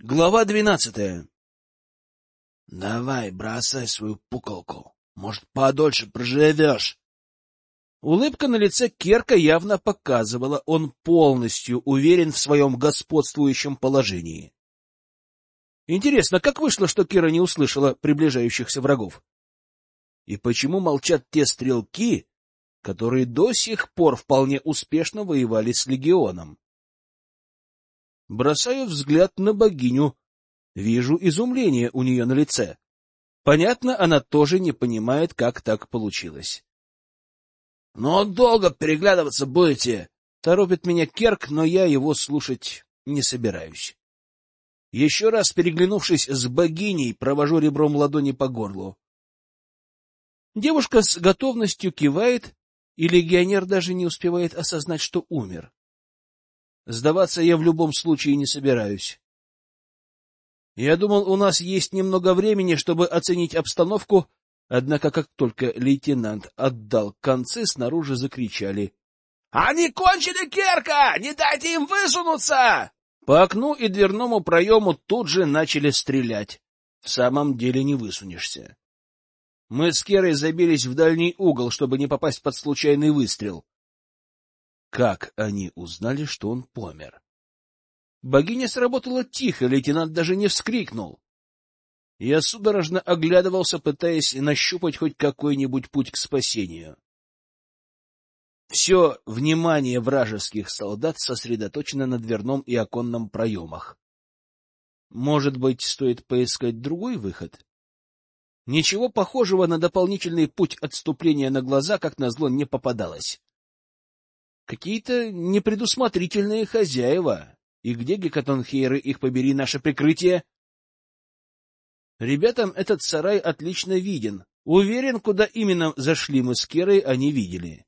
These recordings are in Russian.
Глава двенадцатая. Давай, бросай свою пуколку. Может, подольше проживешь. Улыбка на лице Керка явно показывала, он полностью уверен в своем господствующем положении. Интересно, как вышло, что Кира не услышала приближающихся врагов? И почему молчат те стрелки, которые до сих пор вполне успешно воевали с легионом? Бросаю взгляд на богиню. Вижу изумление у нее на лице. Понятно, она тоже не понимает, как так получилось. — Но долго переглядываться будете? — торопит меня Керк, но я его слушать не собираюсь. Еще раз переглянувшись с богиней, провожу ребром ладони по горлу. Девушка с готовностью кивает, и легионер даже не успевает осознать, что умер. Сдаваться я в любом случае не собираюсь. Я думал, у нас есть немного времени, чтобы оценить обстановку, однако как только лейтенант отдал концы, снаружи закричали. — Они кончили Керка! Не дайте им высунуться! По окну и дверному проему тут же начали стрелять. В самом деле не высунешься. Мы с Керой забились в дальний угол, чтобы не попасть под случайный выстрел. Как они узнали, что он помер? Богиня сработала тихо, лейтенант даже не вскрикнул. Я судорожно оглядывался, пытаясь нащупать хоть какой-нибудь путь к спасению. Все внимание вражеских солдат сосредоточено на дверном и оконном проемах. Может быть, стоит поискать другой выход? Ничего похожего на дополнительный путь отступления на глаза, как назло, не попадалось. Какие-то непредусмотрительные хозяева. И где, Гекатонхейры, их побери, наше прикрытие? Ребятам этот сарай отлично виден. Уверен, куда именно зашли мы с Керой, они видели.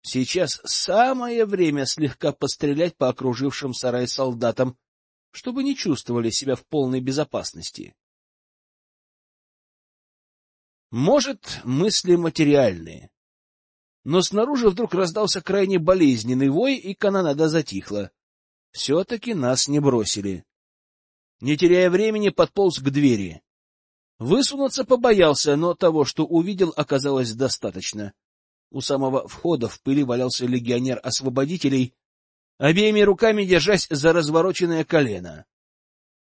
Сейчас самое время слегка пострелять по окружившим сарай солдатам, чтобы не чувствовали себя в полной безопасности. Может, мысли материальные. Но снаружи вдруг раздался крайне болезненный вой, и канонада затихла. Все-таки нас не бросили. Не теряя времени, подполз к двери. Высунуться побоялся, но того, что увидел, оказалось достаточно. У самого входа в пыли валялся легионер освободителей, обеими руками держась за развороченное колено.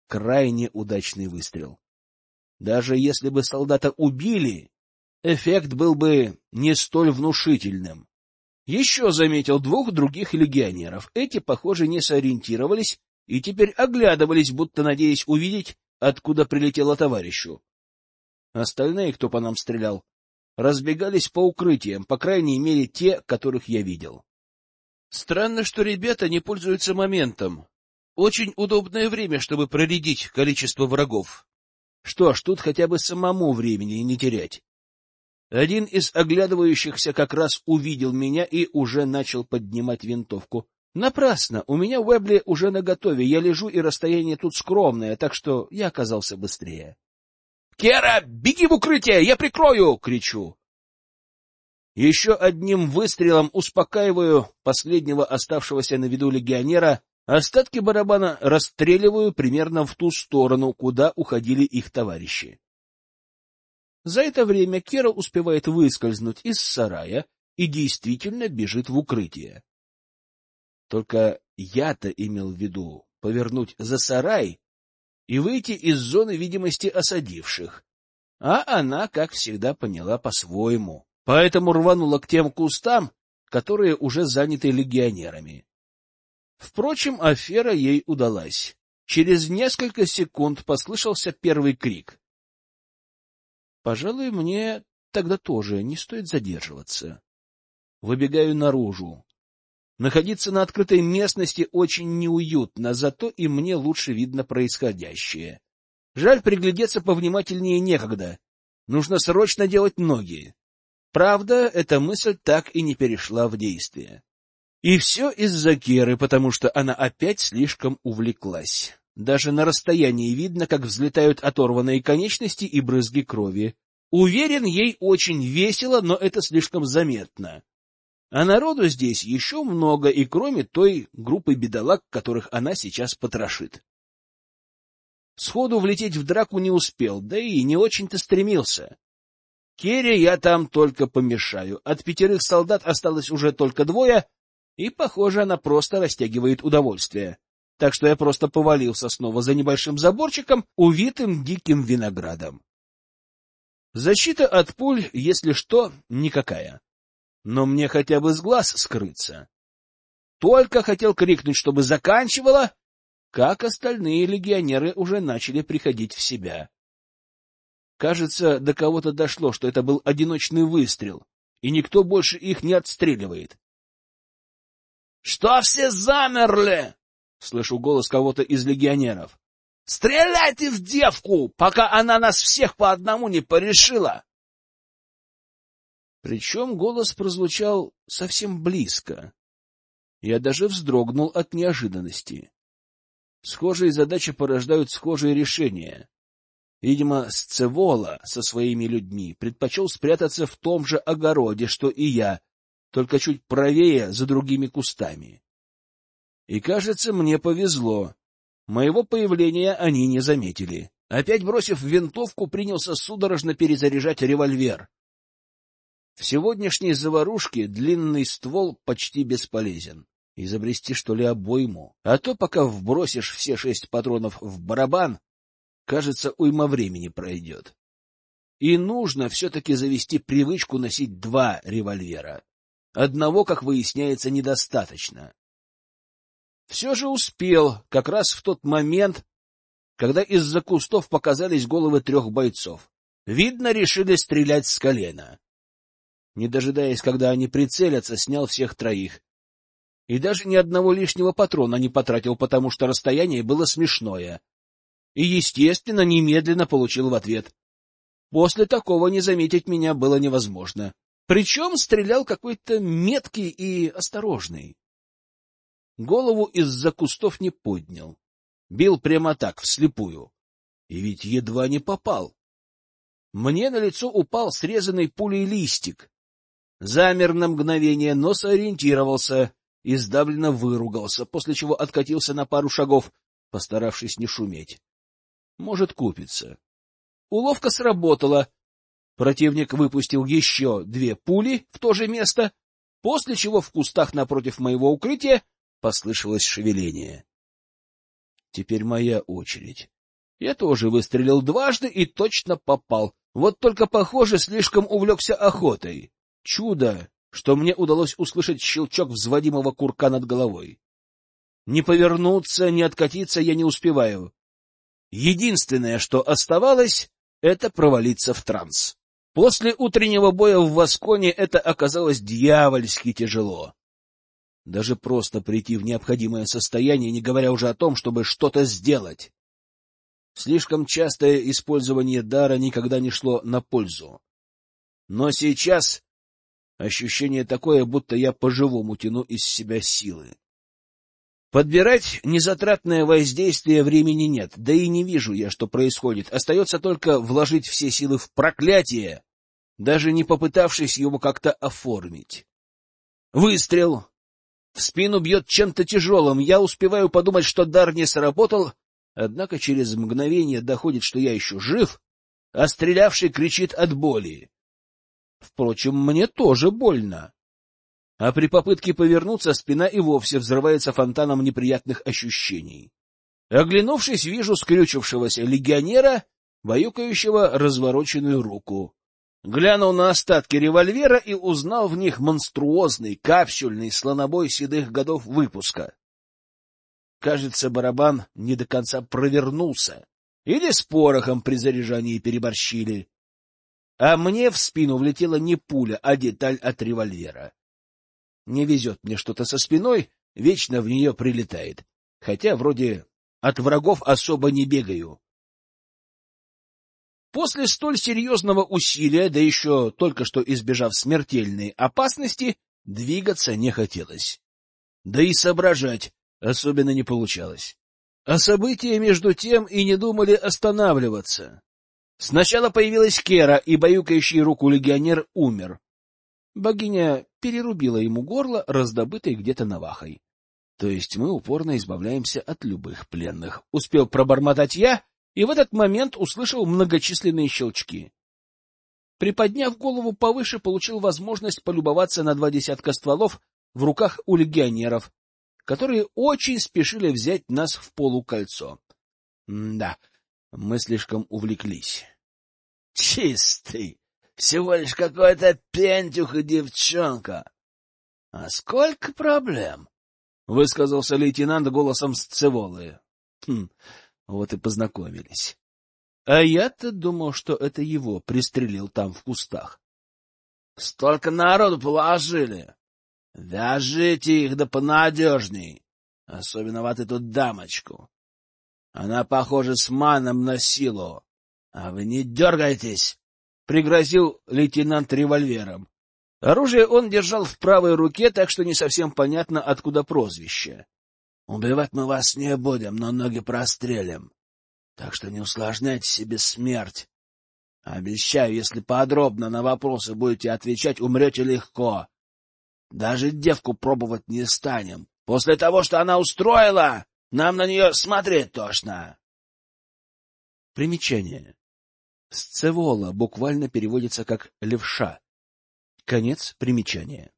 Крайне удачный выстрел. Даже если бы солдата убили, эффект был бы не столь внушительным. Еще заметил двух других легионеров. Эти, похоже, не сориентировались и теперь оглядывались, будто надеясь увидеть, откуда прилетело товарищу. Остальные, кто по нам стрелял, разбегались по укрытиям, по крайней мере, те, которых я видел. Странно, что ребята не пользуются моментом. Очень удобное время, чтобы проредить количество врагов. Что ж, тут хотя бы самому времени не терять. Один из оглядывающихся как раз увидел меня и уже начал поднимать винтовку. Напрасно, у меня Уэбли уже наготове, я лежу, и расстояние тут скромное, так что я оказался быстрее. «Кера, беги в укрытие, я прикрою!» — кричу. Еще одним выстрелом успокаиваю последнего оставшегося на виду легионера, остатки барабана расстреливаю примерно в ту сторону, куда уходили их товарищи. За это время Кера успевает выскользнуть из сарая и действительно бежит в укрытие. Только я-то имел в виду повернуть за сарай и выйти из зоны видимости осадивших. А она, как всегда, поняла по-своему, поэтому рванула к тем кустам, которые уже заняты легионерами. Впрочем, афера ей удалась. Через несколько секунд послышался первый крик. Пожалуй, мне тогда тоже не стоит задерживаться. Выбегаю наружу. Находиться на открытой местности очень неуютно, зато и мне лучше видно происходящее. Жаль, приглядеться повнимательнее некогда. Нужно срочно делать ноги. Правда, эта мысль так и не перешла в действие. И все из-за Керы, потому что она опять слишком увлеклась. Даже на расстоянии видно, как взлетают оторванные конечности и брызги крови. Уверен, ей очень весело, но это слишком заметно. А народу здесь еще много, и кроме той группы бедолаг, которых она сейчас потрошит. Сходу влететь в драку не успел, да и не очень-то стремился. Керри я там только помешаю. От пятерых солдат осталось уже только двое, и, похоже, она просто растягивает удовольствие. Так что я просто повалился снова за небольшим заборчиком, увитым диким виноградом. Защита от пуль, если что, никакая. Но мне хотя бы с глаз скрыться. Только хотел крикнуть, чтобы заканчивала, как остальные легионеры уже начали приходить в себя. Кажется, до кого-то дошло, что это был одиночный выстрел, и никто больше их не отстреливает. — Что все замерли? — слышу голос кого-то из легионеров. — Стреляйте в девку, пока она нас всех по одному не порешила! Причем голос прозвучал совсем близко. Я даже вздрогнул от неожиданности. Схожие задачи порождают схожие решения. Видимо, Сцевола со своими людьми предпочел спрятаться в том же огороде, что и я, только чуть правее, за другими кустами. И, кажется, мне повезло. Моего появления они не заметили. Опять бросив винтовку, принялся судорожно перезаряжать револьвер. В сегодняшней заварушке длинный ствол почти бесполезен. Изобрести, что ли, обойму. А то, пока вбросишь все шесть патронов в барабан, кажется, уйма времени пройдет. И нужно все-таки завести привычку носить два револьвера. Одного, как выясняется, недостаточно. Все же успел, как раз в тот момент, когда из-за кустов показались головы трех бойцов. Видно, решили стрелять с колена не дожидаясь, когда они прицелятся, снял всех троих. И даже ни одного лишнего патрона не потратил, потому что расстояние было смешное. И, естественно, немедленно получил в ответ. После такого не заметить меня было невозможно. Причем стрелял какой-то меткий и осторожный. Голову из-за кустов не поднял. Бил прямо так, вслепую. И ведь едва не попал. Мне на лицо упал срезанный пулей листик замер на мгновение, но сориентировался и сдавленно выругался, после чего откатился на пару шагов, постаравшись не шуметь. Может, купится. Уловка сработала. Противник выпустил еще две пули в то же место, после чего в кустах напротив моего укрытия послышалось шевеление. Теперь моя очередь. Я тоже выстрелил дважды и точно попал. Вот только, похоже, слишком увлекся охотой. Чудо, что мне удалось услышать щелчок взводимого курка над головой. Не повернуться, не откатиться я не успеваю. Единственное, что оставалось, это провалиться в транс. После утреннего боя в Восконе это оказалось дьявольски тяжело. Даже просто прийти в необходимое состояние, не говоря уже о том, чтобы что-то сделать. Слишком частое использование дара никогда не шло на пользу. Но сейчас Ощущение такое, будто я по-живому тяну из себя силы. Подбирать незатратное воздействие времени нет, да и не вижу я, что происходит. Остается только вложить все силы в проклятие, даже не попытавшись его как-то оформить. Выстрел. В спину бьет чем-то тяжелым. Я успеваю подумать, что дар не сработал, однако через мгновение доходит, что я еще жив, а стрелявший кричит от боли. Впрочем, мне тоже больно. А при попытке повернуться спина и вовсе взрывается фонтаном неприятных ощущений. Оглянувшись, вижу скрючившегося легионера, баюкающего развороченную руку. Глянул на остатки револьвера и узнал в них монструозный капсюльный слонобой седых годов выпуска. Кажется, барабан не до конца провернулся. Или с порохом при заряжании переборщили а мне в спину влетела не пуля, а деталь от револьвера. Не везет мне что-то со спиной, вечно в нее прилетает, хотя вроде от врагов особо не бегаю. После столь серьезного усилия, да еще только что избежав смертельной опасности, двигаться не хотелось. Да и соображать особенно не получалось. А события между тем и не думали останавливаться. Сначала появилась Кера, и баюкающий руку легионер умер. Богиня перерубила ему горло, раздобытой где-то навахой. То есть мы упорно избавляемся от любых пленных. Успел пробормотать я, и в этот момент услышал многочисленные щелчки. Приподняв голову повыше, получил возможность полюбоваться на два десятка стволов в руках у легионеров, которые очень спешили взять нас в полукольцо. Да, мы слишком увлеклись. — Чистый! Всего лишь какой-то пентюх и девчонка. — А сколько проблем? — высказался лейтенант голосом Сцеволы. Хм, вот и познакомились. А я-то думал, что это его пристрелил там в кустах. — Столько народу положили. Вяжите их да понадежней, особенно вот эту дамочку. Она похожа с маном на силу. А вы не дергайтесь, — пригрозил лейтенант револьвером. Оружие он держал в правой руке, так что не совсем понятно, откуда прозвище. — Убивать мы вас не будем, но ноги прострелим. Так что не усложняйте себе смерть. Обещаю, если подробно на вопросы будете отвечать, умрете легко. Даже девку пробовать не станем. После того, что она устроила, нам на нее смотреть тошно. Примечание. Сцевола буквально переводится как «левша». Конец примечания.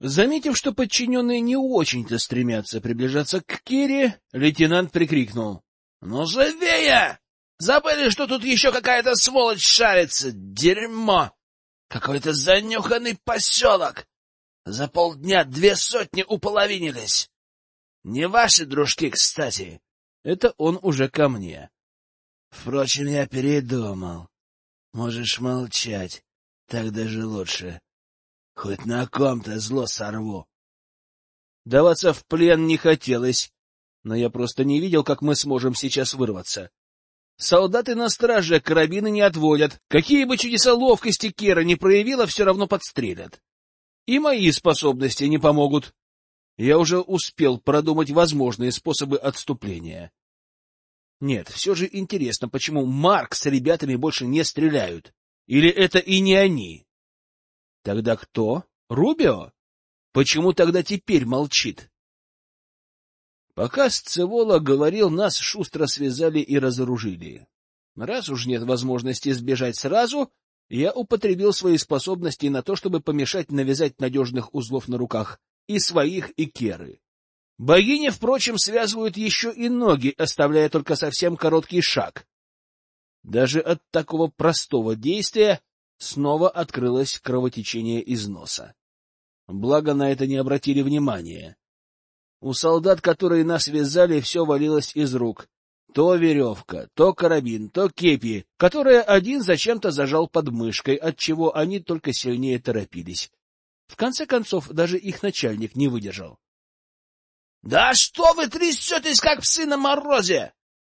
Заметив, что подчиненные не очень-то стремятся приближаться к Кире, лейтенант прикрикнул. — Ну, живее! Забыли, что тут еще какая-то сволочь шарится! Дерьмо! Какой-то занюханный поселок! За полдня две сотни уполовинились! Не ваши дружки, кстати. Это он уже ко мне. Впрочем, я передумал. Можешь молчать, так даже лучше. Хоть на ком-то зло сорву. Даваться в плен не хотелось, но я просто не видел, как мы сможем сейчас вырваться. Солдаты на страже карабины не отводят. Какие бы чудеса ловкости Кера не проявила, все равно подстрелят. И мои способности не помогут. Я уже успел продумать возможные способы отступления. Нет, все же интересно, почему Марк с ребятами больше не стреляют? Или это и не они? Тогда кто? Рубио? Почему тогда теперь молчит? Пока Сцевола говорил, нас шустро связали и разоружили. Раз уж нет возможности сбежать сразу, я употребил свои способности на то, чтобы помешать навязать надежных узлов на руках и своих, и Керы. Богини, впрочем, связывают еще и ноги, оставляя только совсем короткий шаг. Даже от такого простого действия снова открылось кровотечение из носа. Благо на это не обратили внимания. У солдат, которые нас вязали, все валилось из рук. То веревка, то карабин, то кепи, которые один зачем-то зажал под мышкой, отчего они только сильнее торопились. В конце концов, даже их начальник не выдержал. — Да что вы трясетесь, как псы на морозе?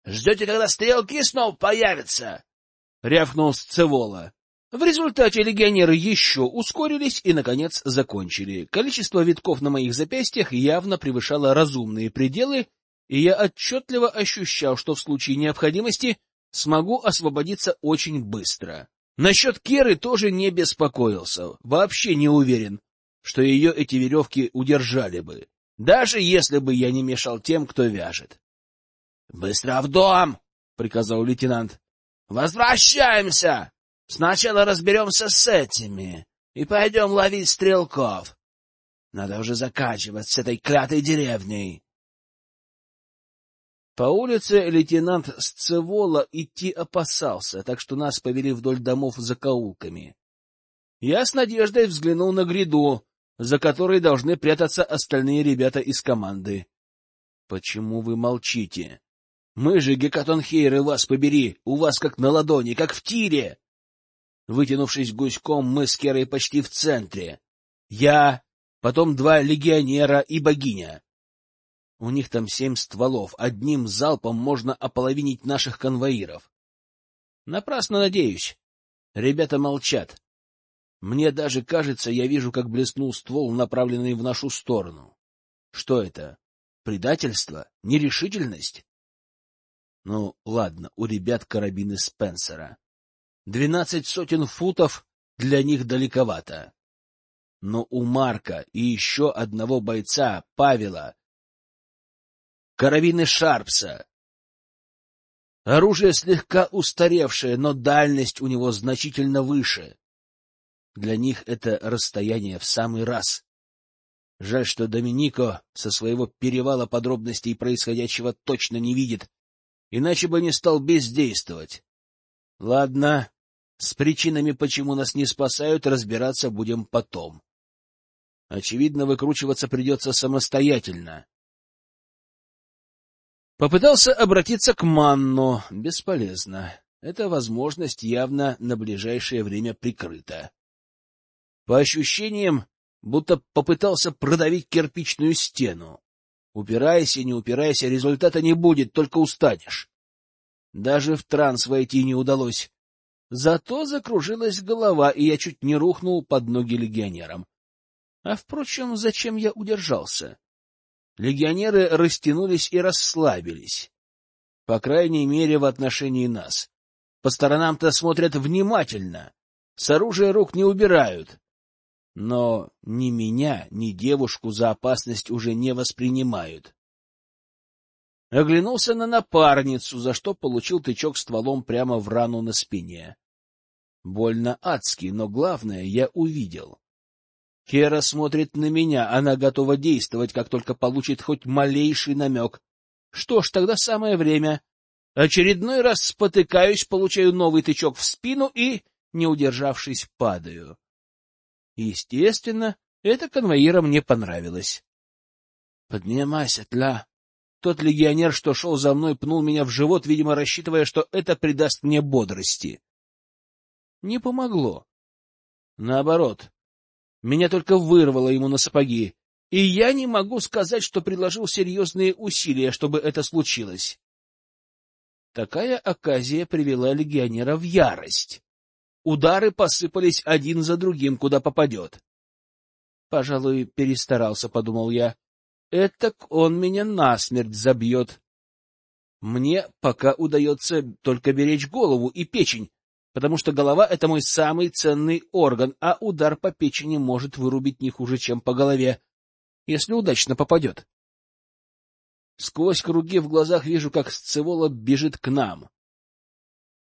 Ждете, когда стрелки снова появятся? — рявкнул Сцевола. В результате легионеры еще ускорились и, наконец, закончили. Количество витков на моих запястьях явно превышало разумные пределы, и я отчетливо ощущал, что в случае необходимости смогу освободиться очень быстро. Насчет Керы тоже не беспокоился, вообще не уверен, что ее эти веревки удержали бы, даже если бы я не мешал тем, кто вяжет. — Быстро в дом! — приказал лейтенант. — Возвращаемся! Сначала разберемся с этими и пойдем ловить стрелков. Надо уже заканчивать с этой клятой деревней. По улице лейтенант Сцевола идти опасался, так что нас повели вдоль домов за каулками. Я с надеждой взглянул на гряду, за которой должны прятаться остальные ребята из команды. — Почему вы молчите? Мы же, Гекатонхейры, вас побери, у вас как на ладони, как в тире. Вытянувшись гуськом, мы с Керой почти в центре. Я, потом два легионера и богиня. У них там семь стволов, одним залпом можно ополовинить наших конвоиров. Напрасно надеюсь. Ребята молчат. Мне даже кажется, я вижу, как блеснул ствол, направленный в нашу сторону. Что это? Предательство? Нерешительность? Ну, ладно, у ребят карабины Спенсера. Двенадцать сотен футов для них далековато. Но у Марка и еще одного бойца, Павела, карабины Шарпса. Оружие слегка устаревшее, но дальность у него значительно выше. Для них это расстояние в самый раз. Жаль, что Доминико со своего перевала подробностей происходящего точно не видит, иначе бы не стал бездействовать. Ладно, с причинами, почему нас не спасают, разбираться будем потом. Очевидно, выкручиваться придется самостоятельно. Попытался обратиться к Манну. Бесполезно. Эта возможность явно на ближайшее время прикрыта. По ощущениям, будто попытался продавить кирпичную стену. Упирайся, не упирайся, результата не будет, только устанешь. Даже в транс войти не удалось. Зато закружилась голова, и я чуть не рухнул под ноги легионерам. А, впрочем, зачем я удержался? Легионеры растянулись и расслабились. По крайней мере, в отношении нас. По сторонам-то смотрят внимательно. С оружия рук не убирают. Но ни меня, ни девушку за опасность уже не воспринимают. Оглянулся на напарницу, за что получил тычок стволом прямо в рану на спине. Больно адски, но главное я увидел. Кера смотрит на меня, она готова действовать, как только получит хоть малейший намек. Что ж, тогда самое время. Очередной раз спотыкаюсь, получаю новый тычок в спину и, не удержавшись, падаю. Естественно, это конвоирам не понравилось. — Поднимайся, тля! Тот легионер, что шел за мной, пнул меня в живот, видимо, рассчитывая, что это придаст мне бодрости. Не помогло. Наоборот, меня только вырвало ему на сапоги, и я не могу сказать, что приложил серьезные усилия, чтобы это случилось. Такая оказия привела легионера в ярость. Удары посыпались один за другим, куда попадет. Пожалуй, перестарался, — подумал я. Этак он меня насмерть забьет. Мне пока удается только беречь голову и печень, потому что голова — это мой самый ценный орган, а удар по печени может вырубить не хуже, чем по голове, если удачно попадет. Сквозь круги в глазах вижу, как Сцевола бежит к нам.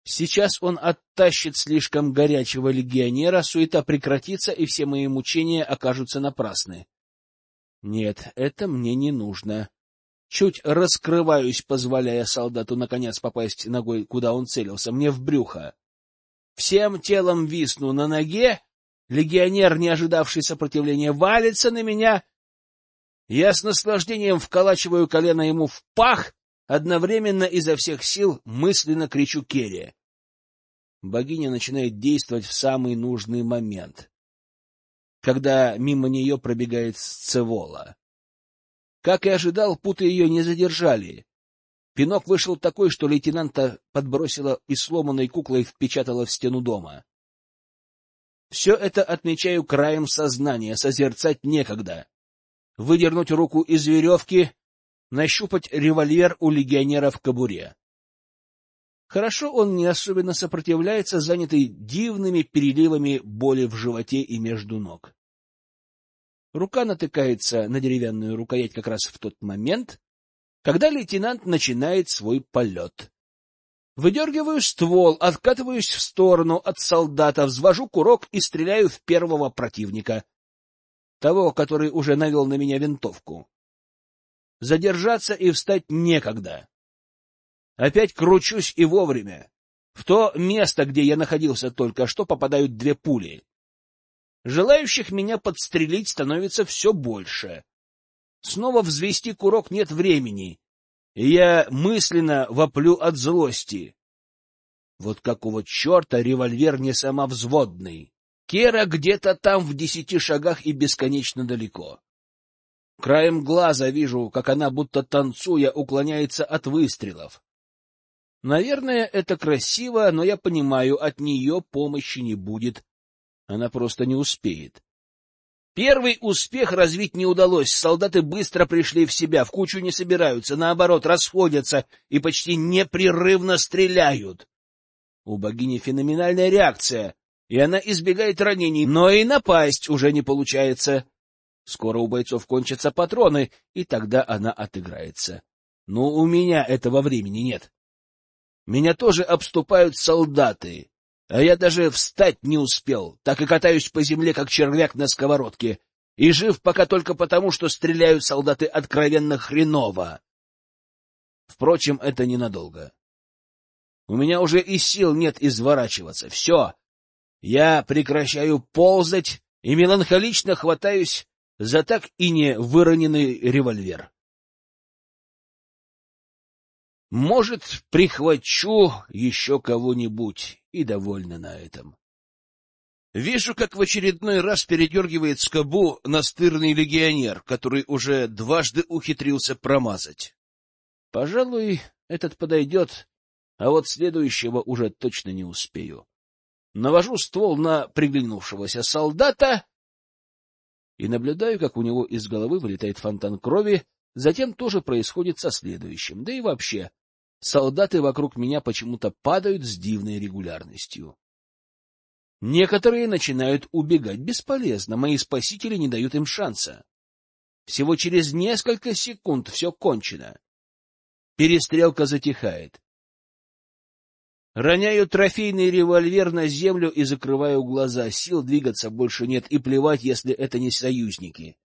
Сейчас он оттащит слишком горячего легионера, суета прекратится, и все мои мучения окажутся напрасны. Нет, это мне не нужно. Чуть раскрываюсь, позволяя солдату наконец попасть ногой, куда он целился, мне в брюхо. Всем телом висну на ноге, легионер, не ожидавший сопротивления, валится на меня. Я с наслаждением вколачиваю колено ему в пах, одновременно изо всех сил мысленно кричу Керри. Богиня начинает действовать в самый нужный момент, когда мимо нее пробегает Сцевола. Как и ожидал, путы ее не задержали. Пинок вышел такой, что лейтенанта подбросило и сломанной куклой впечатало в стену дома. Все это отмечаю краем сознания, созерцать некогда. Выдернуть руку из веревки, нащупать револьвер у легионера в кобуре. Хорошо он не особенно сопротивляется, занятый дивными переливами боли в животе и между ног. Рука натыкается на деревянную рукоять как раз в тот момент, когда лейтенант начинает свой полет. Выдергиваю ствол, откатываюсь в сторону от солдата, взвожу курок и стреляю в первого противника, того, который уже навел на меня винтовку. Задержаться и встать некогда. Опять кручусь и вовремя. В то место, где я находился только что, попадают две пули. Желающих меня подстрелить становится все больше. Снова взвести курок нет времени, я мысленно воплю от злости. Вот какого черта револьвер не самовзводный? Кера где-то там в десяти шагах и бесконечно далеко. Краем глаза вижу, как она, будто танцуя, уклоняется от выстрелов. Наверное, это красиво, но я понимаю, от нее помощи не будет. Она просто не успеет. Первый успех развить не удалось, солдаты быстро пришли в себя, в кучу не собираются, наоборот, расходятся и почти непрерывно стреляют. У богини феноменальная реакция, и она избегает ранений, но и напасть уже не получается. Скоро у бойцов кончатся патроны, и тогда она отыграется. Но у меня этого времени нет. Меня тоже обступают солдаты, а я даже встать не успел, так и катаюсь по земле, как червяк на сковородке, и жив пока только потому, что стреляют солдаты откровенно хреново. Впрочем, это ненадолго. У меня уже и сил нет изворачиваться. Все. Я прекращаю ползать и меланхолично хватаюсь за так и не выроненный револьвер. Может, прихвачу еще кого-нибудь, и довольна на этом. Вижу, как в очередной раз передергивает скобу настырный легионер, который уже дважды ухитрился промазать. Пожалуй, этот подойдет, а вот следующего уже точно не успею. Навожу ствол на приглянувшегося солдата и наблюдаю, как у него из головы вылетает фонтан крови, затем тоже происходит со следующим. Да и вообще, солдаты вокруг меня почему-то падают с дивной регулярностью. Некоторые начинают убегать бесполезно, мои спасители не дают им шанса. Всего через несколько секунд все кончено. Перестрелка затихает. Роняю трофейный револьвер на землю и закрываю глаза. Сил двигаться больше нет, и плевать, если это не союзники.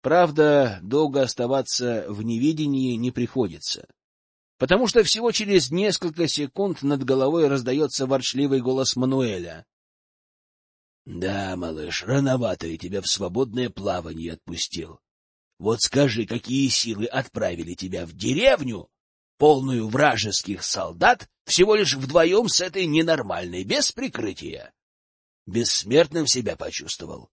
Правда, долго оставаться в неведении не приходится. Потому что всего через несколько секунд над головой раздается ворчливый голос Мануэля. — Да, малыш, рановато я тебя в свободное плавание отпустил. Вот скажи, какие силы отправили тебя в деревню, полную вражеских солдат, всего лишь вдвоем с этой ненормальной, без прикрытия? Бессмертным себя почувствовал.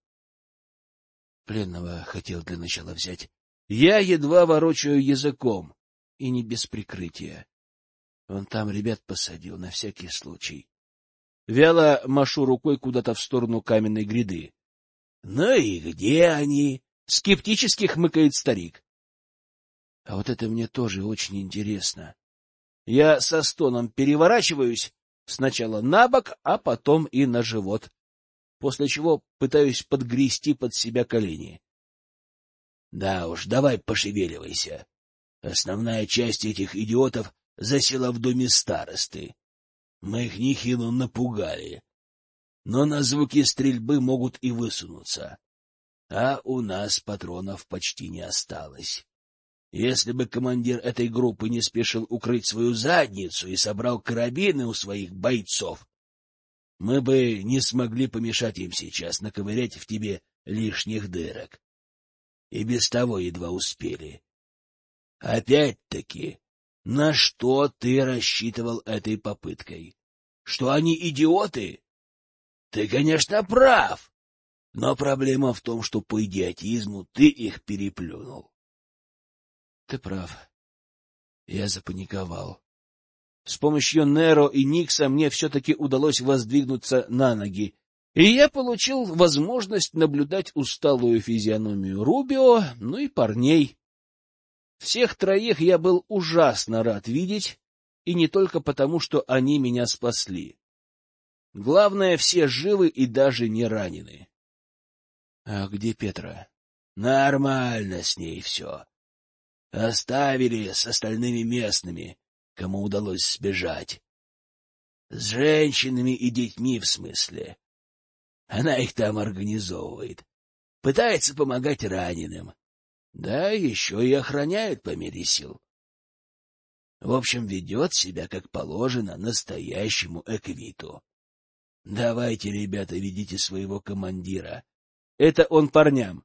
Пленного хотел для начала взять. Я едва ворочаю языком, и не без прикрытия. Он там ребят посадил на всякий случай. Вяло машу рукой куда-то в сторону каменной гряды. — Ну и где они? Скептически хмыкает старик. А вот это мне тоже очень интересно. Я со стоном переворачиваюсь сначала на бок, а потом и на живот, после чего пытаюсь подгрести под себя колени. Да уж, давай пошевеливайся. Основная часть этих идиотов засела в доме старосты. Мы их нехило напугали. Но на звуки стрельбы могут и высунуться а у нас патронов почти не осталось. Если бы командир этой группы не спешил укрыть свою задницу и собрал карабины у своих бойцов, мы бы не смогли помешать им сейчас наковырять в тебе лишних дырок. И без того едва успели. Опять-таки, на что ты рассчитывал этой попыткой? Что они идиоты? Ты, конечно, прав. Но проблема в том, что по идиотизму ты их переплюнул. Ты прав. Я запаниковал. С помощью Неро и Никса мне все-таки удалось воздвигнуться на ноги, и я получил возможность наблюдать усталую физиономию Рубио, ну и парней. Всех троих я был ужасно рад видеть, и не только потому, что они меня спасли. Главное, все живы и даже не ранены. А где Петра? Нормально с ней все. Оставили с остальными местными, кому удалось сбежать. С женщинами и детьми, в смысле. Она их там организовывает. Пытается помогать раненым. Да, еще и охраняет по мере сил. В общем, ведет себя, как положено, настоящему эквиту. Давайте, ребята, ведите своего командира. Это он парням.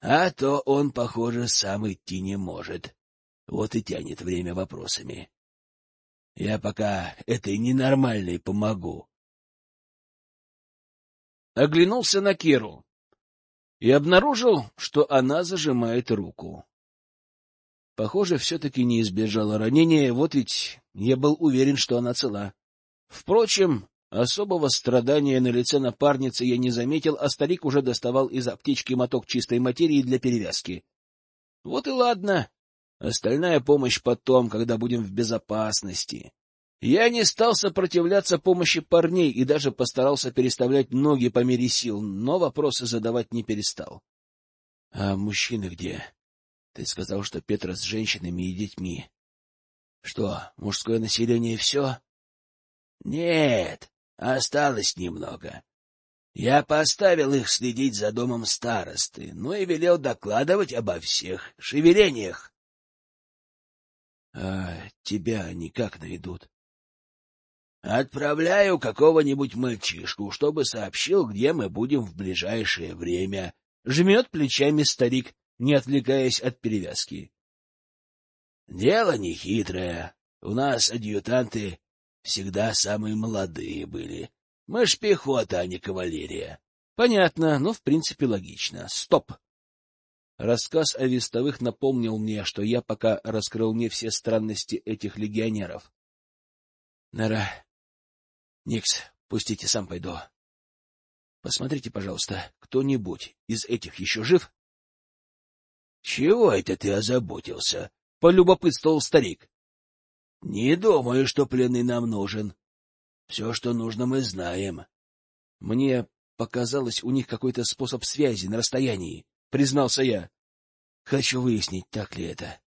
А то он, похоже, сам идти не может. Вот и тянет время вопросами. Я пока этой ненормальной помогу. Оглянулся на Киру и обнаружил, что она зажимает руку. Похоже, все-таки не избежала ранения, вот ведь я был уверен, что она цела. Впрочем, Особого страдания на лице напарницы я не заметил, а старик уже доставал из аптечки моток чистой материи для перевязки. Вот и ладно. Остальная помощь потом, когда будем в безопасности. Я не стал сопротивляться помощи парней и даже постарался переставлять ноги по мере сил, но вопросы задавать не перестал. — А мужчины где? Ты сказал, что Петра с женщинами и детьми. Что, мужское население все? Нет, осталось немного. Я поставил их следить за домом старосты, ну и велел докладывать обо всех шевелениях. — А тебя они как наведут? — Отправляю какого-нибудь мальчишку, чтобы сообщил, где мы будем в ближайшее время. Жмет плечами старик, не отвлекаясь от перевязки. — Дело нехитрое. У нас адъютанты всегда самые молодые были. Мы ж пехота, а не кавалерия. Понятно, но в принципе логично. Стоп. Рассказ о вестовых напомнил мне, что я пока раскрыл не все странности этих легионеров. Нара, Никс, пустите, сам пойду. Посмотрите, пожалуйста, кто-нибудь из этих еще жив? — Чего это ты озаботился? — полюбопытствовал старик. — Не думаю, что пленный нам нужен. Все, что нужно, мы знаем. Мне показалось, у них какой-то способ связи на расстоянии, признался я. Хочу выяснить, так ли это.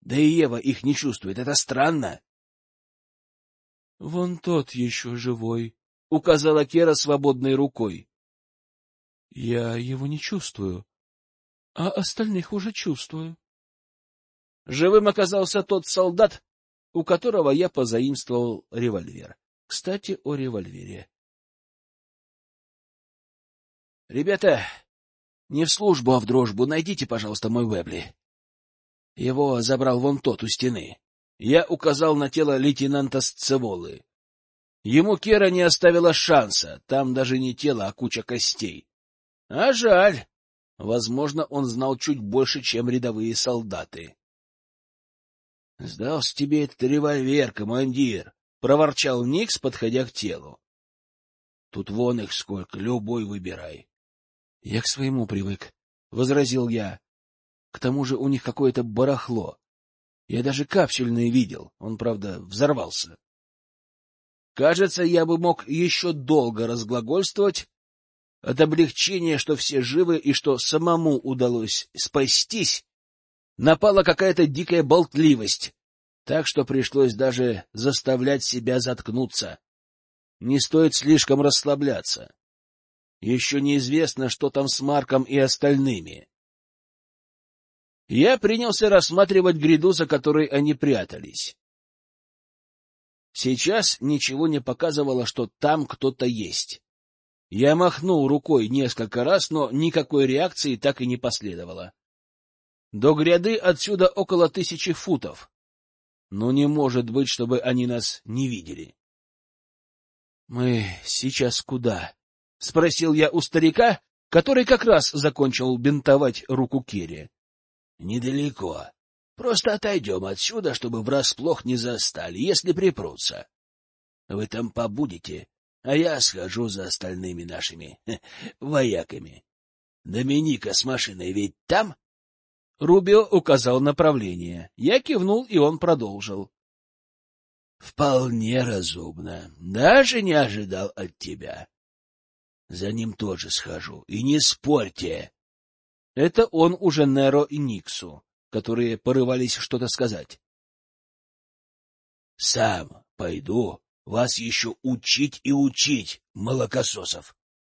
Да и Ева их не чувствует, это странно. — Вон тот еще живой, — указала Кера свободной рукой. — Я его не чувствую, а остальных уже чувствую. Живым оказался тот солдат, у которого я позаимствовал револьвер. Кстати, о револьвере. — Ребята, не в службу, а в дружбу. Найдите, пожалуйста, мой Вебли. Его забрал вон тот у стены. Я указал на тело лейтенанта Сцеволы. Ему Кера не оставила шанса. Там даже не тело, а куча костей. А жаль. Возможно, он знал чуть больше, чем рядовые солдаты. — Сдался тебе этот револьвер, командир проворчал Никс, подходя к телу. — Тут вон их сколько, любой выбирай. — Я к своему привык, — возразил я. К тому же у них какое-то барахло. Я даже капсюльный видел, он, правда, взорвался. Кажется, я бы мог еще долго разглагольствовать от облегчения, что все живы и что самому удалось спастись, напала какая-то дикая болтливость, так что пришлось даже заставлять себя заткнуться. Не стоит слишком расслабляться. Еще неизвестно, что там с Марком и остальными. Я принялся рассматривать гряду, за которой они прятались. Сейчас ничего не показывало, что там кто-то есть. Я махнул рукой несколько раз, но никакой реакции так и не последовало. До гряды отсюда около тысячи футов. Но не может быть, чтобы они нас не видели. — Мы сейчас куда? — спросил я у старика, который как раз закончил бинтовать руку Керри. — Недалеко. Просто отойдем отсюда, чтобы врасплох не застали, если припрутся. Вы там побудете, а я схожу за остальными нашими вояками. Доминика с машиной ведь там? Рубио указал направление. Я кивнул, и он продолжил. — Вполне разумно. Даже не ожидал от тебя. За ним тоже схожу. И не спорьте. Это он уже Неро и Никсу, которые порывались что-то сказать. — Сам пойду вас еще учить и учить, молокососов.